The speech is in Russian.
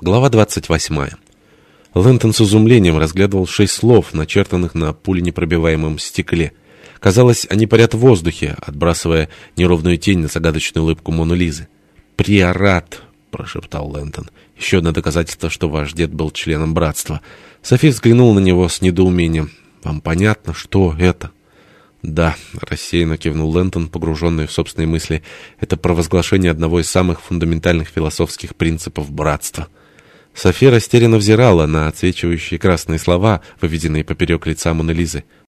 Глава 28. Лэнтон с изумлением разглядывал шесть слов, начертанных на пуленепробиваемом стекле. Казалось, они парят в воздухе, отбрасывая неровную тень на загадочную улыбку Мону Лизы. «Приорат!» — прошептал Лэнтон. «Еще одно доказательство, что ваш дед был членом братства». Софи взглянул на него с недоумением. «Вам понятно, что это?» «Да», — рассеянно кивнул Лэнтон, погруженный в собственные мысли. «Это провозглашение одного из самых фундаментальных философских принципов братства». София растерянно взирала на отсвечивающие красные слова, выведенные поперек лица Моны Лизы.